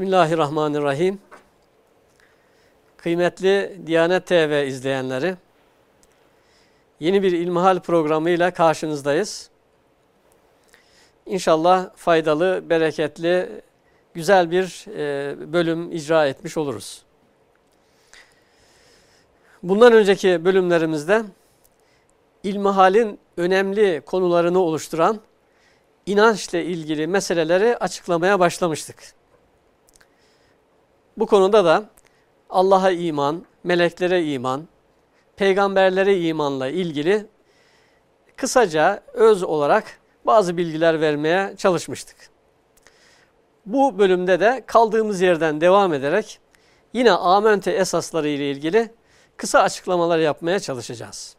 Bismillahirrahmanirrahim. Kıymetli Diyanet TV izleyenleri, yeni bir İlmihal programıyla karşınızdayız. İnşallah faydalı, bereketli, güzel bir e, bölüm icra etmiş oluruz. Bundan önceki bölümlerimizde İlmihal'in önemli konularını oluşturan inançla ilgili meseleleri açıklamaya başlamıştık. Bu konuda da Allah'a iman, meleklere iman, peygamberlere imanla ilgili kısaca öz olarak bazı bilgiler vermeye çalışmıştık. Bu bölümde de kaldığımız yerden devam ederek yine amente esasları ile ilgili kısa açıklamalar yapmaya çalışacağız.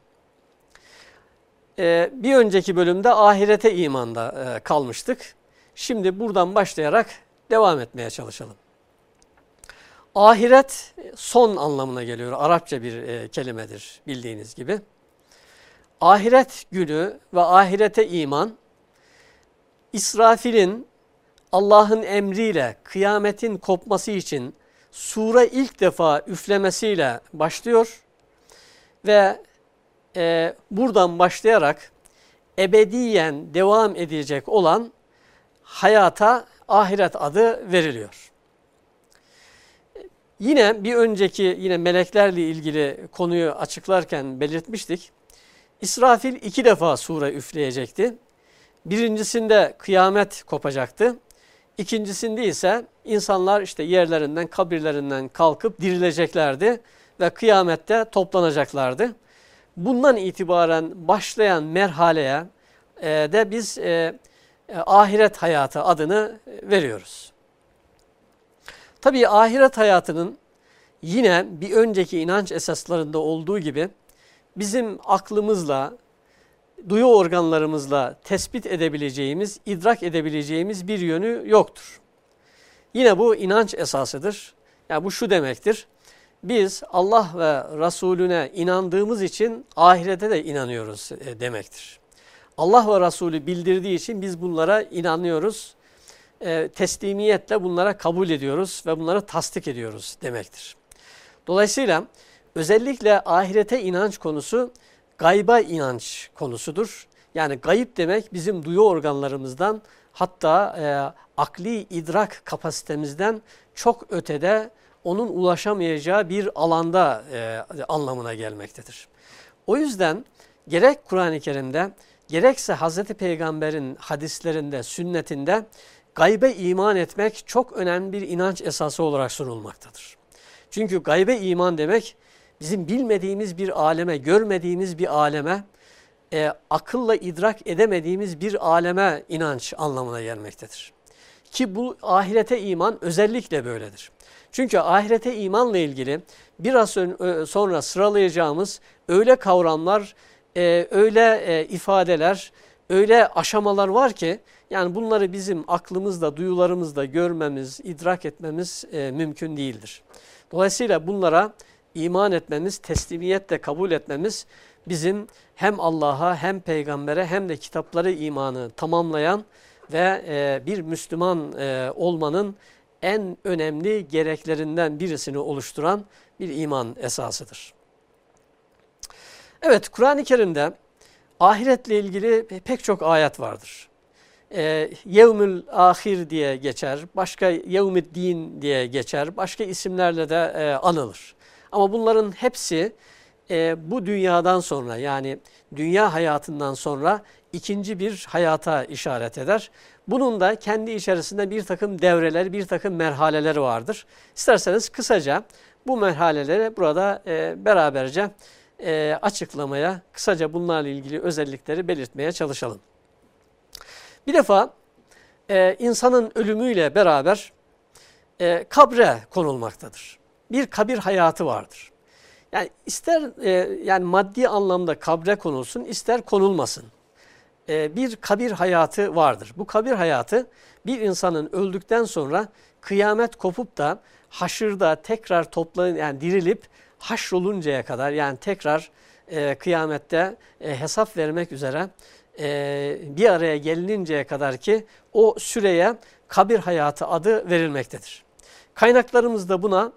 Ee, bir önceki bölümde ahirete imanda e, kalmıştık. Şimdi buradan başlayarak devam etmeye çalışalım. Ahiret son anlamına geliyor. Arapça bir e, kelimedir bildiğiniz gibi. Ahiret günü ve ahirete iman İsrafil'in Allah'ın emriyle kıyametin kopması için sure ilk defa üflemesiyle başlıyor ve e, buradan başlayarak ebediyen devam edecek olan hayata ahiret adı veriliyor. Yine bir önceki yine meleklerle ilgili konuyu açıklarken belirtmiştik. İsrafil iki defa sure üfleyecekti. Birincisinde kıyamet kopacaktı. İkincisinde ise insanlar işte yerlerinden, kabirlerinden kalkıp dirileceklerdi ve kıyamette toplanacaklardı. Bundan itibaren başlayan merhaleye e, de biz e, e, ahiret hayatı adını veriyoruz. Tabii ahiret hayatının yine bir önceki inanç esaslarında olduğu gibi bizim aklımızla, duyu organlarımızla tespit edebileceğimiz, idrak edebileceğimiz bir yönü yoktur. Yine bu inanç esasıdır. Yani bu şu demektir. Biz Allah ve Resulüne inandığımız için ahirete de inanıyoruz e, demektir. Allah ve Resulü bildirdiği için biz bunlara inanıyoruz e, teslimiyetle bunlara kabul ediyoruz ve bunları tasdik ediyoruz demektir. Dolayısıyla özellikle ahirete inanç konusu gayba inanç konusudur. Yani gayip demek bizim duyu organlarımızdan hatta e, akli idrak kapasitemizden çok ötede onun ulaşamayacağı bir alanda e, anlamına gelmektedir. O yüzden gerek Kur'an-ı Kerim'de gerekse Hz. Peygamber'in hadislerinde, sünnetinde gaybe iman etmek çok önemli bir inanç esası olarak sunulmaktadır. Çünkü gaybe iman demek bizim bilmediğimiz bir aleme, görmediğimiz bir aleme, e, akılla idrak edemediğimiz bir aleme inanç anlamına gelmektedir. Ki bu ahirete iman özellikle böyledir. Çünkü ahirete imanla ilgili biraz sonra sıralayacağımız öyle kavramlar, e, öyle e, ifadeler, öyle aşamalar var ki yani bunları bizim aklımızda, duyularımızda görmemiz, idrak etmemiz e, mümkün değildir. Dolayısıyla bunlara iman etmemiz, teslimiyetle kabul etmemiz bizim hem Allah'a hem peygambere hem de kitapları imanı tamamlayan ve e, bir Müslüman e, olmanın en önemli gereklerinden birisini oluşturan bir iman esasıdır. Evet Kur'an-ı Kerim'de ahiretle ilgili pek çok ayet vardır e, yevmül ahir diye geçer, başka yevmid din diye geçer, başka isimlerle de e, anılır. Ama bunların hepsi e, bu dünyadan sonra yani dünya hayatından sonra ikinci bir hayata işaret eder. Bunun da kendi içerisinde bir takım devreler, bir takım merhaleler vardır. İsterseniz kısaca bu merhaleleri burada e, beraberce e, açıklamaya, kısaca bunlarla ilgili özellikleri belirtmeye çalışalım. Bir defa e, insanın ölümüyle beraber e, kabre konulmaktadır. Bir kabir hayatı vardır. Yani ister e, yani maddi anlamda kabre konulsun, ister konulmasın. E, bir kabir hayatı vardır. Bu kabir hayatı bir insanın öldükten sonra kıyamet kopup da haşırda tekrar toplanın yani dirilip haşroluncaya kadar yani tekrar e, kıyamette e, hesap vermek üzere e, bir araya gelininceye kadar ki o süreye kabir hayatı adı verilmektedir. Kaynaklarımızda buna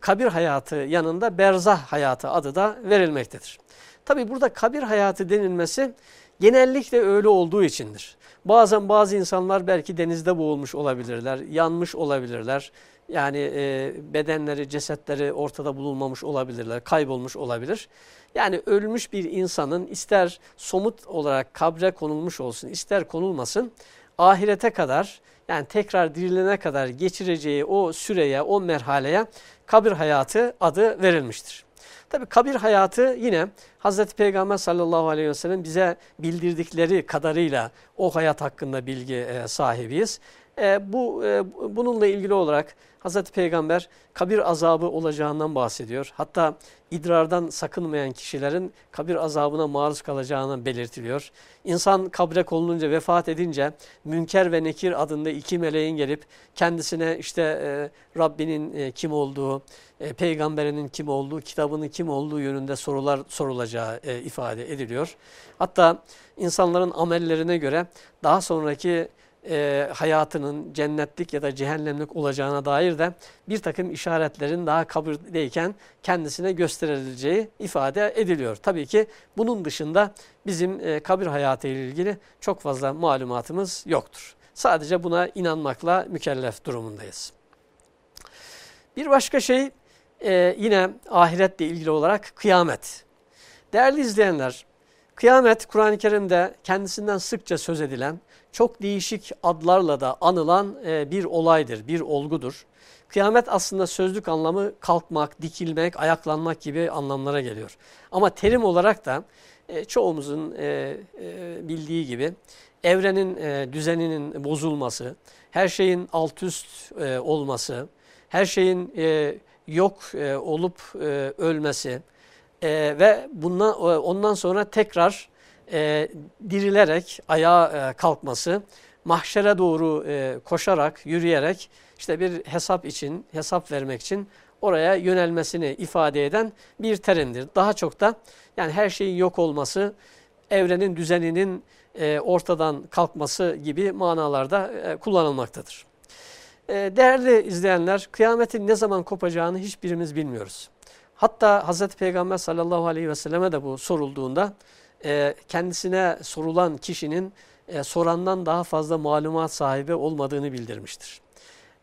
kabir hayatı yanında berzah hayatı adı da verilmektedir. Tabi burada kabir hayatı denilmesi genellikle öyle olduğu içindir. Bazen bazı insanlar belki denizde boğulmuş olabilirler, yanmış olabilirler. Yani e, bedenleri, cesetleri ortada bulunmamış olabilirler, kaybolmuş olabilir. Yani ölmüş bir insanın ister somut olarak kabre konulmuş olsun, ister konulmasın, ahirete kadar yani tekrar dirilene kadar geçireceği o süreye, o merhaleye kabir hayatı adı verilmiştir. Tabi kabir hayatı yine Hazreti Peygamber sallallahu aleyhi ve sellem bize bildirdikleri kadarıyla o hayat hakkında bilgi e, sahibiyiz. E, bu e, Bununla ilgili olarak Hazreti Peygamber kabir azabı olacağından bahsediyor. Hatta idrardan sakınmayan kişilerin kabir azabına maruz kalacağını belirtiliyor. İnsan kabre konulunca, vefat edince Münker ve Nekir adında iki meleğin gelip kendisine işte e, Rabbinin e, kim olduğu, e, peygamberinin kim olduğu, kitabının kim olduğu yönünde sorular sorulacağı e, ifade ediliyor. Hatta insanların amellerine göre daha sonraki e, hayatının cennetlik ya da cehennemlik olacağına dair de bir takım işaretlerin daha kabirdeyken kendisine gösterileceği ifade ediliyor. Tabii ki bunun dışında bizim e, kabir hayatı ile ilgili çok fazla malumatımız yoktur. Sadece buna inanmakla mükellef durumundayız. Bir başka şey e, yine ahiretle ilgili olarak kıyamet. Değerli izleyenler, kıyamet Kur'an-ı Kerim'de kendisinden sıkça söz edilen çok değişik adlarla da anılan e, bir olaydır, bir olgudur. Kıyamet aslında sözlük anlamı kalkmak, dikilmek, ayaklanmak gibi anlamlara geliyor. Ama terim olarak da e, çoğumuzun e, bildiği gibi evrenin düzeninin bozulması, her şeyin alt üst olması, her şeyin yok olup ölmesi ve bundan ondan sonra tekrar e, dirilerek ayağa e, kalkması, mahşere doğru e, koşarak, yürüyerek işte bir hesap için, hesap vermek için oraya yönelmesini ifade eden bir terimdir. Daha çok da yani her şeyin yok olması, evrenin düzeninin e, ortadan kalkması gibi manalarda e, kullanılmaktadır. E, değerli izleyenler, kıyametin ne zaman kopacağını hiçbirimiz bilmiyoruz. Hatta Hz. Peygamber sallallahu aleyhi ve selleme de bu sorulduğunda e, kendisine sorulan kişinin e, sorandan daha fazla malumat sahibi olmadığını bildirmiştir.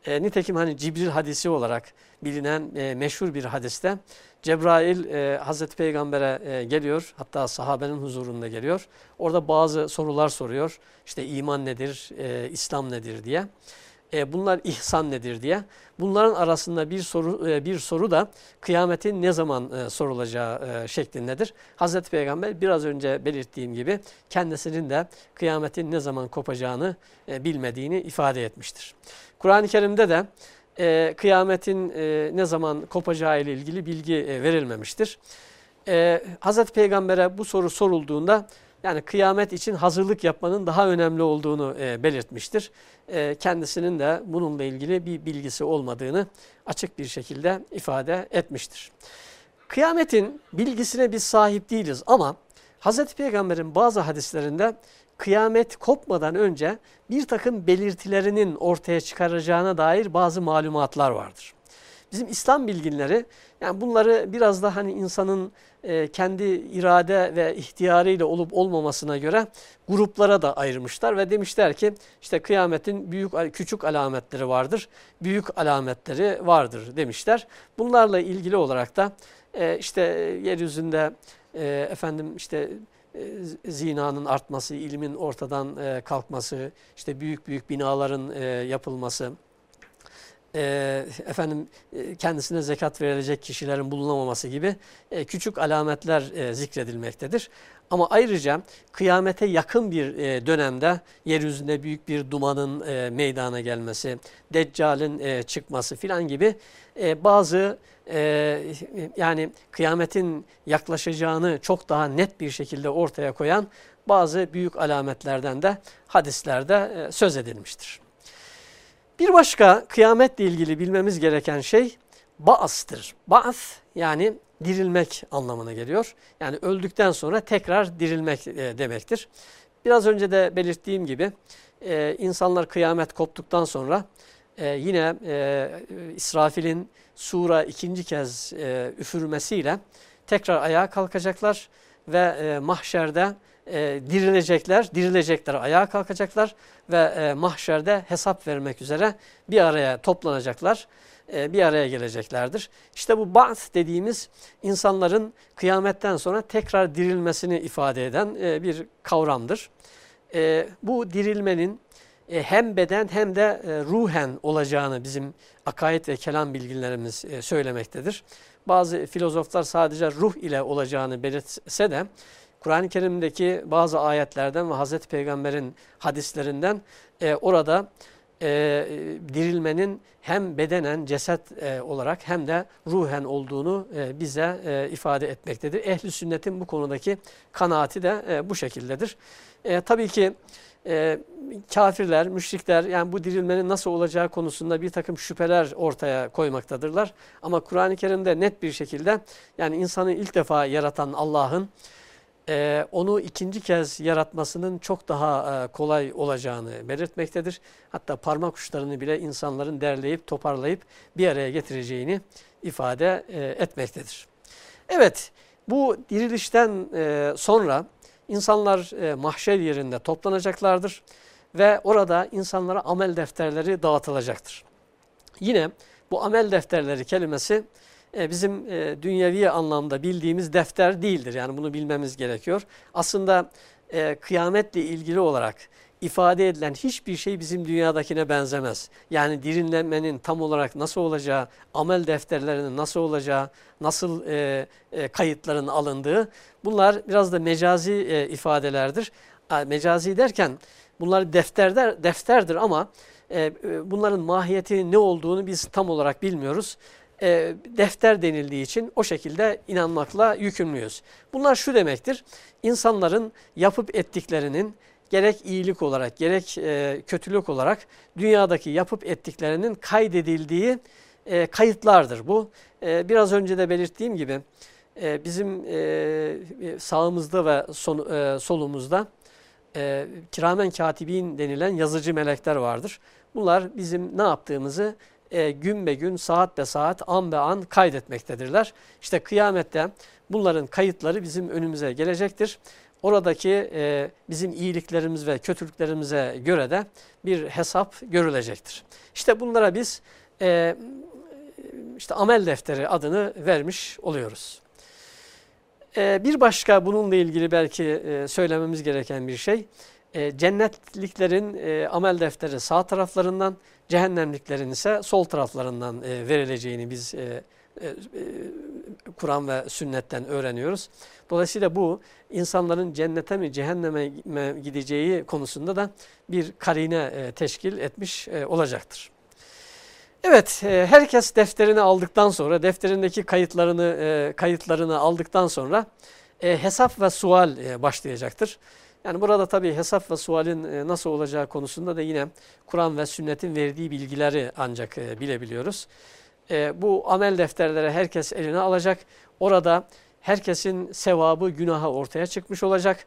E, nitekim hani Cibril hadisi olarak bilinen e, meşhur bir hadiste Cebrail Hazreti Peygamber'e geliyor hatta sahabenin huzurunda geliyor. Orada bazı sorular soruyor işte iman nedir, İslam nedir diye e, bunlar ihsan nedir diye. Bunların arasında bir soru e, bir soru da kıyametin ne zaman e, sorulacağı e, şeklindedir. Hazreti Peygamber biraz önce belirttiğim gibi kendisinin de kıyametin ne zaman kopacağını e, bilmediğini ifade etmiştir. Kur'an-ı Kerim'de de e, kıyametin e, ne zaman kopacağı ile ilgili bilgi e, verilmemiştir. E, Hazreti Peygamber'e bu soru sorulduğunda yani kıyamet için hazırlık yapmanın daha önemli olduğunu e, belirtmiştir. E, kendisinin de bununla ilgili bir bilgisi olmadığını açık bir şekilde ifade etmiştir. Kıyametin bilgisine biz sahip değiliz ama Hz. Peygamber'in bazı hadislerinde kıyamet kopmadan önce bir takım belirtilerinin ortaya çıkaracağına dair bazı malumatlar vardır. Bizim İslam bilginleri yani bunları biraz da hani insanın e, kendi irade ve ihtiyarıyla olup olmamasına göre gruplara da ayırmışlar ve demişler ki işte kıyametin büyük küçük alametleri vardır, büyük alametleri vardır demişler. Bunlarla ilgili olarak da e, işte yeryüzünde e, efendim işte e, zinanın artması, ilmin ortadan kalkması, işte büyük büyük binaların yapılması, e, efendim kendisine zekat verilecek kişilerin bulunamaması gibi e, küçük alametler e, zikredilmektedir. Ama ayrıca kıyamete yakın bir e, dönemde yeryüzünde büyük bir dumanın e, meydana gelmesi, deccalin e, çıkması filan gibi e, bazı e, yani kıyametin yaklaşacağını çok daha net bir şekilde ortaya koyan bazı büyük alametlerden de hadislerde e, söz edilmiştir. Bir başka kıyametle ilgili bilmemiz gereken şey baastır. Baas yani dirilmek anlamına geliyor. Yani öldükten sonra tekrar dirilmek e, demektir. Biraz önce de belirttiğim gibi e, insanlar kıyamet koptuktan sonra e, yine İsrafil'in sura ikinci kez üfürmesiyle tekrar ayağa kalkacaklar ve mahşerde e, dirilecekler, dirilecekler, ayağa kalkacaklar ve e, mahşerde hesap vermek üzere bir araya toplanacaklar, e, bir araya geleceklerdir. İşte bu ba'th dediğimiz insanların kıyametten sonra tekrar dirilmesini ifade eden e, bir kavramdır. E, bu dirilmenin e, hem beden hem de e, ruhen olacağını bizim akaid ve kelam bilgilerimiz e, söylemektedir. Bazı filozoflar sadece ruh ile olacağını belirtse de Kur'an-ı Kerim'deki bazı ayetlerden ve Hazreti Peygamber'in hadislerinden e, orada e, dirilmenin hem bedenen, ceset e, olarak hem de ruhen olduğunu e, bize e, ifade etmektedir. Ehli sünnetin bu konudaki kanaati de e, bu şekildedir. E, tabii ki e, kafirler, müşrikler yani bu dirilmenin nasıl olacağı konusunda bir takım şüpheler ortaya koymaktadırlar. Ama Kur'an-ı Kerim'de net bir şekilde yani insanı ilk defa yaratan Allah'ın e, onu ikinci kez yaratmasının çok daha e, kolay olacağını belirtmektedir. Hatta parmak uçlarını bile insanların derleyip toparlayıp bir araya getireceğini ifade e, etmektedir. Evet bu dirilişten e, sonra insanlar e, mahşer yerinde toplanacaklardır ve orada insanlara amel defterleri dağıtılacaktır. Yine bu amel defterleri kelimesi e, bizim e, dünyevi anlamda bildiğimiz defter değildir. Yani bunu bilmemiz gerekiyor. Aslında e, kıyametle ilgili olarak ifade edilen hiçbir şey bizim dünyadakine benzemez. Yani dirinlenmenin tam olarak nasıl olacağı, amel defterlerinin nasıl olacağı, nasıl e, kayıtların alındığı bunlar biraz da mecazi ifadelerdir. Mecazi derken bunlar defterler, defterdir ama bunların mahiyeti ne olduğunu biz tam olarak bilmiyoruz e, defter denildiği için o şekilde inanmakla yükümlüyüz. Bunlar şu demektir, insanların yapıp ettiklerinin gerek iyilik olarak gerek e, kötülük olarak dünyadaki yapıp ettiklerinin kaydedildiği e, kayıtlardır bu. E, biraz önce de belirttiğim gibi e, bizim e, sağımızda ve son, e, solumuzda e, kiramen katibin denilen yazıcı melekler vardır. Bunlar bizim ne yaptığımızı e, gün be gün, saat be saat, an be an kaydetmektedirler. İşte kıyamette bunların kayıtları bizim önümüze gelecektir. Oradaki e, bizim iyiliklerimiz ve kötülüklerimize göre de bir hesap görülecektir. İşte bunlara biz e, işte amel defteri adını vermiş oluyoruz. E, bir başka bununla ilgili belki e, söylememiz gereken bir şey, e, cennetliklerin e, amel defteri sağ taraflarından, cehennemliklerin ise sol taraflarından e, verileceğini biz e, e, e, Kur'an ve sünnetten öğreniyoruz. Dolayısıyla bu insanların cennete mi cehenneme mi gideceği konusunda da bir karine e, teşkil etmiş olacaktır. Evet, herkes defterini aldıktan sonra, defterindeki kayıtlarını kayıtlarını aldıktan sonra hesap ve sual başlayacaktır. Yani burada tabii hesap ve sualin e, nasıl olacağı konusunda da yine Kur'an ve sünnetin verdiği bilgileri ancak e, bilebiliyoruz. E, bu amel defterleri herkes eline alacak. Orada herkesin sevabı, günahı ortaya çıkmış olacak.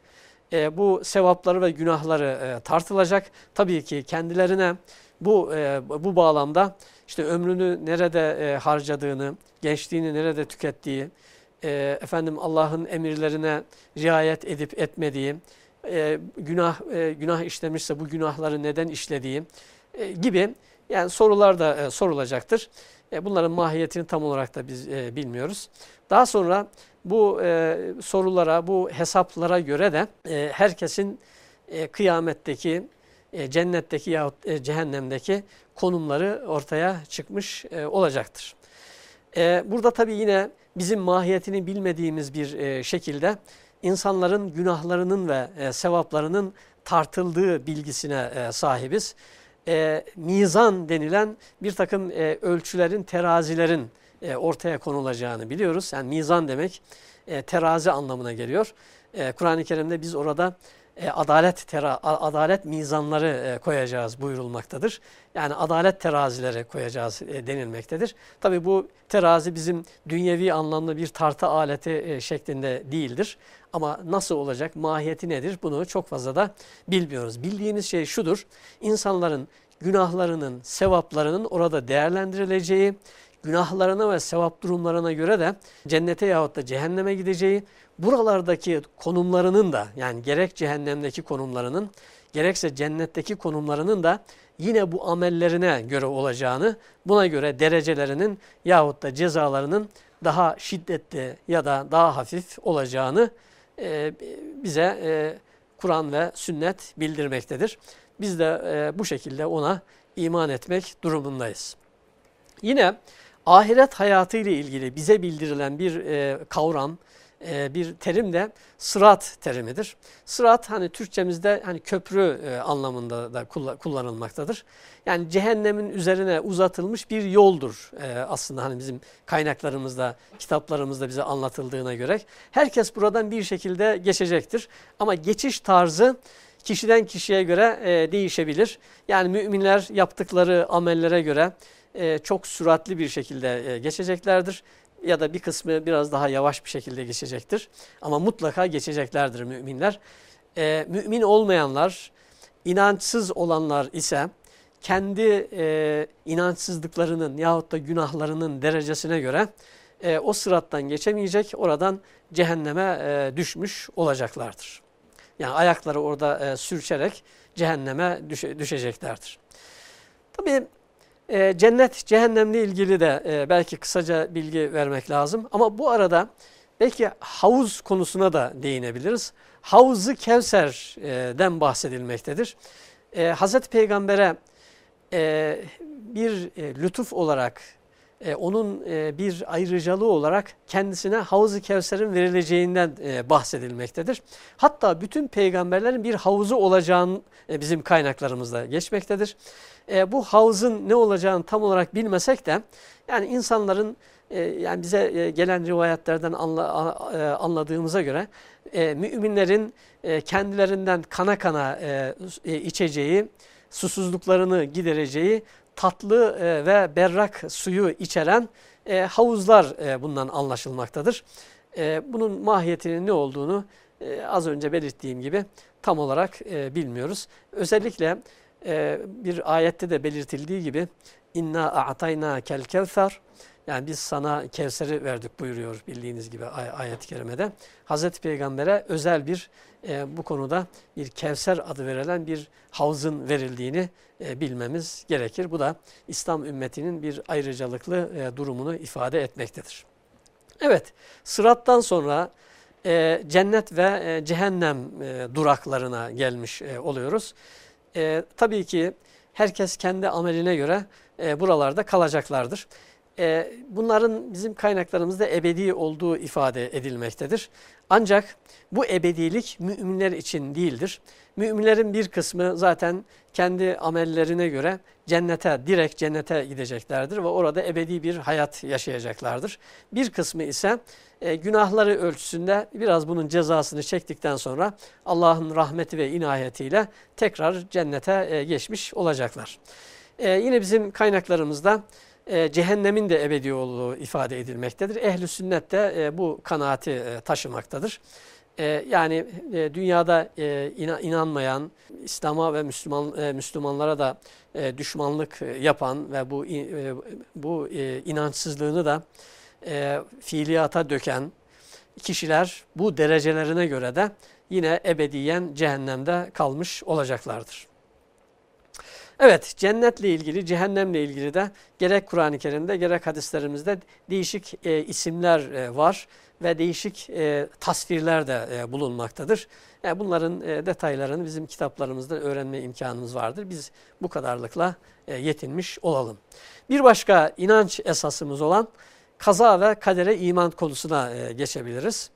Bu sevapları ve günahları tartılacak. Tabii ki kendilerine bu bu bağlamda işte ömrünü nerede harcadığını, gençliğini nerede tükettiği, efendim Allah'ın emirlerine riayet edip etmediği, e, günah e, günah işlemişse bu günahları neden işlediği e, gibi yani sorular da e, sorulacaktır. E, bunların mahiyetini tam olarak da biz e, bilmiyoruz. Daha sonra bu e, sorulara, bu hesaplara göre de e, herkesin e, kıyametteki, e, cennetteki yahut e, cehennemdeki konumları ortaya çıkmış e, olacaktır. E, burada tabii yine bizim mahiyetini bilmediğimiz bir e, şekilde insanların günahlarının ve e, sevaplarının tartıldığı bilgisine e, sahibiz. E, mizan denilen bir takım e, ölçülerin, terazilerin e, ortaya konulacağını biliyoruz. Yani mizan demek e, terazi anlamına geliyor. E, Kur'an-ı Kerim'de biz orada e, adalet tera, adalet mizanları e, koyacağız buyurulmaktadır. Yani adalet terazileri koyacağız e, denilmektedir. Tabi bu terazi bizim dünyevi anlamda bir tartı aleti e, şeklinde değildir. Ama nasıl olacak, mahiyeti nedir bunu çok fazla da bilmiyoruz. Bildiğimiz şey şudur, insanların günahlarının, sevaplarının orada değerlendirileceği, günahlarına ve sevap durumlarına göre de cennete yahut da cehenneme gideceği, buralardaki konumlarının da yani gerek cehennemdeki konumlarının gerekse cennetteki konumlarının da yine bu amellerine göre olacağını, buna göre derecelerinin yahut da cezalarının daha şiddetli ya da daha hafif olacağını e, bize e, Kur'an ve sünnet bildirmektedir. Biz de e, bu şekilde ona iman etmek durumundayız. Yine ahiret hayatı ile ilgili bize bildirilen bir e, kavram, e, bir terim de sırat terimidir. Sırat hani Türkçemizde hani köprü e, anlamında da kullanılmaktadır. Yani cehennemin üzerine uzatılmış bir yoldur e, aslında hani bizim kaynaklarımızda, kitaplarımızda bize anlatıldığına göre. Herkes buradan bir şekilde geçecektir. Ama geçiş tarzı kişiden kişiye göre değişebilir. Yani müminler yaptıkları amellere göre çok süratli bir şekilde geçeceklerdir ya da bir kısmı biraz daha yavaş bir şekilde geçecektir. Ama mutlaka geçeceklerdir müminler. Ee, mümin olmayanlar, inançsız olanlar ise kendi e, inançsızlıklarının yahut da günahlarının derecesine göre e, o sırattan geçemeyecek, oradan cehenneme e, düşmüş olacaklardır. Yani ayakları orada e, sürçerek cehenneme düşe, düşeceklerdir. Tabii e, cennet, cehennemle ilgili de e, belki kısaca bilgi vermek lazım. Ama bu arada belki havuz konusuna da değinebiliriz. Havuz-ı Kevser'den bahsedilmektedir. E, Hazreti Peygamber'e e, bir e, lütuf olarak, e, onun e, bir ayrıcalığı olarak kendisine Havuz-ı Kevser'in verileceğinden e, bahsedilmektedir. Hatta bütün peygamberlerin bir havuzu olacağını e, bizim kaynaklarımızda geçmektedir e, bu havuzun ne olacağını tam olarak bilmesek de yani insanların e, yani bize e, gelen rivayetlerden anla, e, anladığımıza göre e, müminlerin e, kendilerinden kana kana e, e, içeceği, susuzluklarını gidereceği tatlı e, ve berrak suyu içeren e, havuzlar e, bundan anlaşılmaktadır. E, bunun mahiyetinin ne olduğunu e, az önce belirttiğim gibi tam olarak e, bilmiyoruz. Özellikle e, bir ayette de belirtildiği gibi inna a'tayna kel kevser yani biz sana Kevser'i verdik buyuruyor bildiğiniz gibi ay ayet-i kerimede. Hazreti Peygamber'e özel bir e, bu konuda bir Kevser adı verilen bir havzın verildiğini e, bilmemiz gerekir. Bu da İslam ümmetinin bir ayrıcalıklı e, durumunu ifade etmektedir. Evet sırattan sonra e, cennet ve e, cehennem e, duraklarına gelmiş e, oluyoruz e, tabii ki herkes kendi ameline göre e, buralarda kalacaklardır. E, bunların bizim kaynaklarımızda ebedi olduğu ifade edilmektedir. Ancak bu ebedilik müminler için değildir. Müminlerin bir kısmı zaten kendi amellerine göre cennete, direkt cennete gideceklerdir ve orada ebedi bir hayat yaşayacaklardır. Bir kısmı ise e, günahları ölçüsünde biraz bunun cezasını çektikten sonra Allah'ın rahmeti ve inayetiyle tekrar cennete e, geçmiş olacaklar. E, yine bizim kaynaklarımızda e, cehennemin de ebedi olduğu ifade edilmektedir. Ehli sünnet de e, bu kanaati e, taşımaktadır. E, yani e, dünyada e, inanmayan, İslam'a ve Müslüman e, Müslümanlara da e, düşmanlık yapan ve bu e, bu e, inançsızlığını da e, fiiliyata döken kişiler bu derecelerine göre de yine ebediyen cehennemde kalmış olacaklardır. Evet cennetle ilgili, cehennemle ilgili de gerek Kur'an-ı Kerim'de gerek hadislerimizde değişik e, isimler e, var ve değişik e, tasvirler de e, bulunmaktadır. Yani bunların e, detaylarını bizim kitaplarımızda öğrenme imkanımız vardır. Biz bu kadarlıkla e, yetinmiş olalım. Bir başka inanç esasımız olan kaza ve kadere iman konusuna e, geçebiliriz.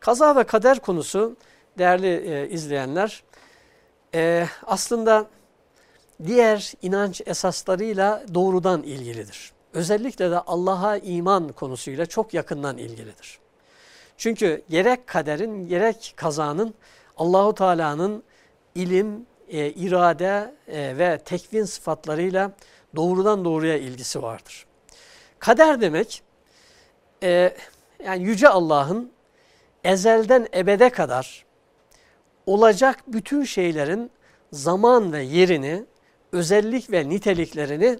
Kaza ve kader konusu değerli e, izleyenler e, aslında diğer inanç esaslarıyla doğrudan ilgilidir. Özellikle de Allah'a iman konusuyla çok yakından ilgilidir. Çünkü gerek kaderin gerek kazanın Allahu Teala'nın ilim, e, irade e, ve tekvin sıfatlarıyla doğrudan doğruya ilgisi vardır. Kader demek e, yani yüce Allah'ın ezelden ebede kadar olacak bütün şeylerin zaman ve yerini özellik ve niteliklerini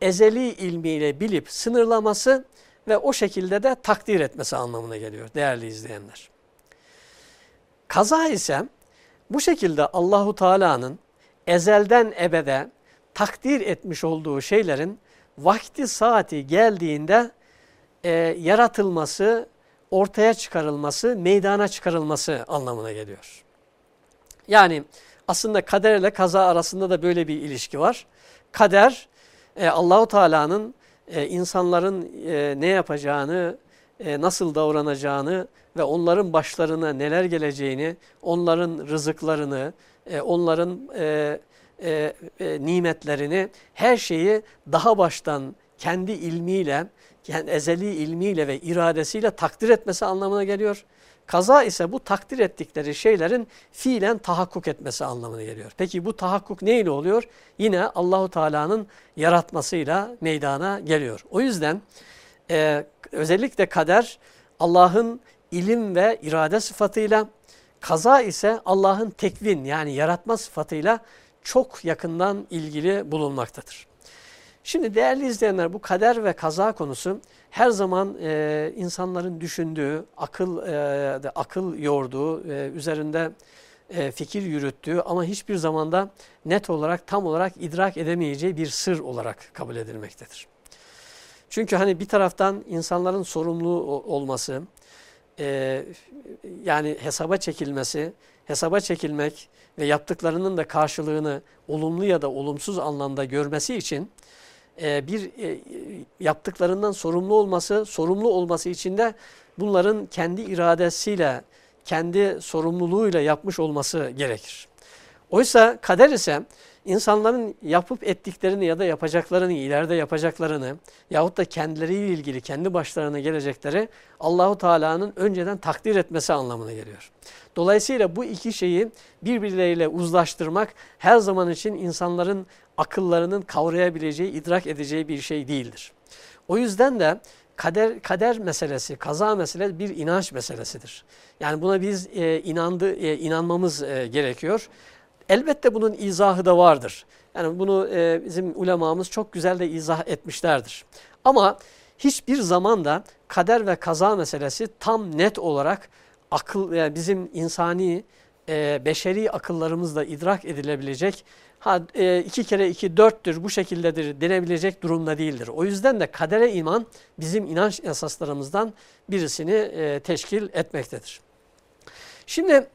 ezeli ilmiyle bilip sınırlaması ve o şekilde de takdir etmesi anlamına geliyor değerli izleyenler. Kaza ise bu şekilde Allahu Teala'nın ezelden ebede takdir etmiş olduğu şeylerin vakti saati geldiğinde e, yaratılması, ortaya çıkarılması, meydana çıkarılması anlamına geliyor. Yani aslında kader ile kaza arasında da böyle bir ilişki var. Kader e, Allahu Teala'nın e, insanların e, ne yapacağını, e, nasıl davranacağını ve onların başlarına neler geleceğini, onların rızıklarını, e, onların e, e, e, nimetlerini, her şeyi daha baştan kendi ilmiyle, yani ezeli ilmiyle ve iradesiyle takdir etmesi anlamına geliyor. Kaza ise bu takdir ettikleri şeylerin fiilen tahakkuk etmesi anlamına geliyor. Peki bu tahakkuk neyle oluyor? Yine Allahu Teala'nın yaratmasıyla meydana geliyor. O yüzden e, özellikle kader Allah'ın ilim ve irade sıfatıyla, kaza ise Allah'ın tekvin yani yaratma sıfatıyla çok yakından ilgili bulunmaktadır. Şimdi değerli izleyenler bu kader ve kaza konusu her zaman e, insanların düşündüğü, akıl e, akıl yorduğu, e, üzerinde e, fikir yürüttüğü ama hiçbir zamanda net olarak tam olarak idrak edemeyeceği bir sır olarak kabul edilmektedir. Çünkü hani bir taraftan insanların sorumlu olması, e, yani hesaba çekilmesi, hesaba çekilmek ve yaptıklarının da karşılığını olumlu ya da olumsuz anlamda görmesi için e, bir e, yaptıklarından sorumlu olması, sorumlu olması için de bunların kendi iradesiyle, kendi sorumluluğuyla yapmış olması gerekir. Oysa kader ise insanların yapıp ettiklerini ya da yapacaklarını, ileride yapacaklarını yahut da kendileriyle ilgili kendi başlarına gelecekleri Allahu Teala'nın önceden takdir etmesi anlamına geliyor. Dolayısıyla bu iki şeyi birbirleriyle uzlaştırmak her zaman için insanların akıllarının kavrayabileceği, idrak edeceği bir şey değildir. O yüzden de kader kader meselesi, kaza meselesi bir inanç meselesidir. Yani buna biz e, inandı e, inanmamız e, gerekiyor. Elbette bunun izahı da vardır. Yani bunu e, bizim ulemamız çok güzel de izah etmişlerdir. Ama hiçbir zaman da kader ve kaza meselesi tam net olarak akıl yani bizim insani e, beşeri akıllarımızla idrak edilebilecek ha e, iki kere iki dörttür bu şekildedir denebilecek durumda değildir. O yüzden de kadere iman bizim inanç esaslarımızdan birisini e, teşkil etmektedir. Şimdi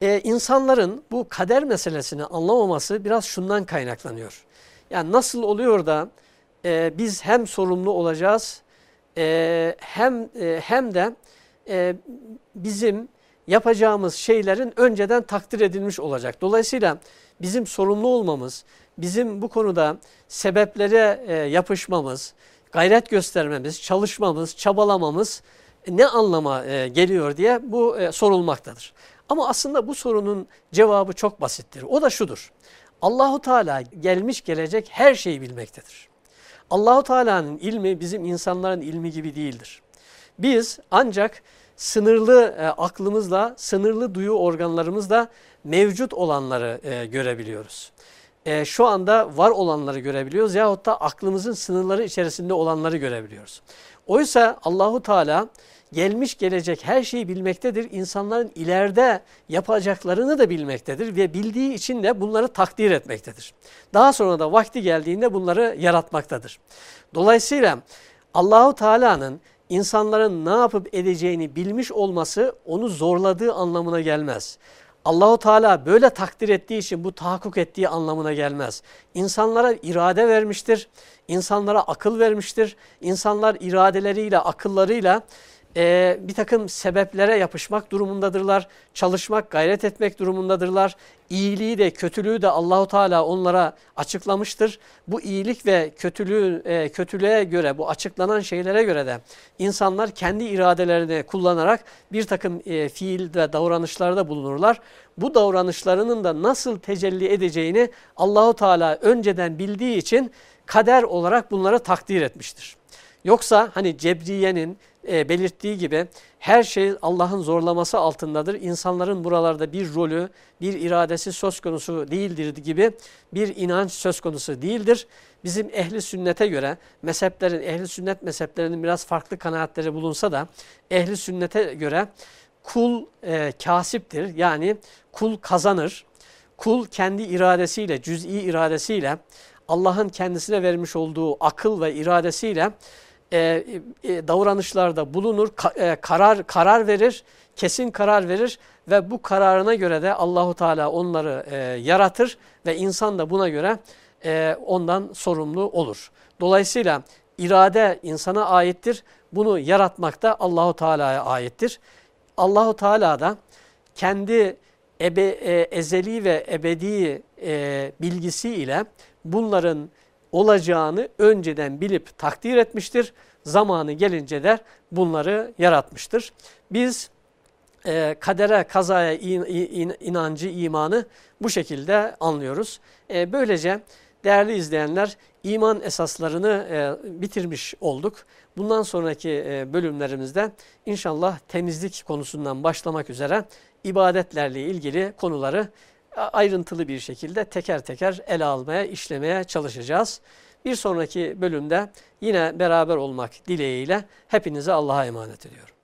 e, insanların bu kader meselesini anlamaması biraz şundan kaynaklanıyor. Yani nasıl oluyor da e, biz hem sorumlu olacağız e, hem e, hem de e, bizim yapacağımız şeylerin önceden takdir edilmiş olacak. Dolayısıyla bizim sorumlu olmamız, bizim bu konuda sebeplere e, yapışmamız, gayret göstermemiz, çalışmamız, çabalamamız ne anlama e, geliyor diye bu e, sorulmaktadır. Ama aslında bu sorunun cevabı çok basittir. O da şudur. Allahu Teala gelmiş gelecek her şeyi bilmektedir. Allahu Teala'nın ilmi bizim insanların ilmi gibi değildir. Biz ancak sınırlı e, aklımızla, sınırlı duyu organlarımızla mevcut olanları e, görebiliyoruz. E, şu anda var olanları görebiliyoruz yahut da aklımızın sınırları içerisinde olanları görebiliyoruz. Oysa Allahu Teala gelmiş gelecek her şeyi bilmektedir. İnsanların ileride yapacaklarını da bilmektedir ve bildiği için de bunları takdir etmektedir. Daha sonra da vakti geldiğinde bunları yaratmaktadır. Dolayısıyla Allahu Teala'nın insanların ne yapıp edeceğini bilmiş olması onu zorladığı anlamına gelmez. Allahu Teala böyle takdir ettiği için bu tahakkuk ettiği anlamına gelmez. İnsanlara irade vermiştir, insanlara akıl vermiştir. İnsanlar iradeleriyle, akıllarıyla e, bir takım sebeplere yapışmak durumundadırlar. Çalışmak, gayret etmek durumundadırlar. İyiliği de kötülüğü de Allahu Teala onlara açıklamıştır. Bu iyilik ve kötülüğü e, kötülüğe göre, bu açıklanan şeylere göre de insanlar kendi iradelerini kullanarak bir takım e, fiil ve davranışlarda bulunurlar. Bu davranışlarının da nasıl tecelli edeceğini Allahu Teala önceden bildiği için kader olarak bunları takdir etmiştir. Yoksa hani Cebriye'nin e, belirttiği gibi her şey Allah'ın zorlaması altındadır. İnsanların buralarda bir rolü, bir iradesi söz konusu değildir gibi bir inanç söz konusu değildir. Bizim ehli sünnete göre mezheplerin, ehli sünnet mezheplerinin biraz farklı kanaatleri bulunsa da ehli sünnete göre kul e, kasiptir. Yani kul kazanır. Kul kendi iradesiyle, cüz'i iradesiyle Allah'ın kendisine vermiş olduğu akıl ve iradesiyle e, e, davranışlarda bulunur, ka, e, karar karar verir, kesin karar verir ve bu kararına göre de Allahu Teala onları e, yaratır ve insan da buna göre e, ondan sorumlu olur. Dolayısıyla irade insana aittir. Bunu yaratmak da Allahu Teala'ya aittir. Allahu Teala da kendi ebe, e, ezeli ve ebedi e, bilgisiyle bunların olacağını önceden bilip takdir etmiştir. Zamanı gelince de bunları yaratmıştır. Biz e, kadere, kazaya in, in, inancı, imanı bu şekilde anlıyoruz. E, böylece değerli izleyenler iman esaslarını e, bitirmiş olduk. Bundan sonraki e, bölümlerimizde inşallah temizlik konusundan başlamak üzere ibadetlerle ilgili konuları ayrıntılı bir şekilde teker teker ele almaya, işlemeye çalışacağız. Bir sonraki bölümde yine beraber olmak dileğiyle hepinize Allah'a emanet ediyorum.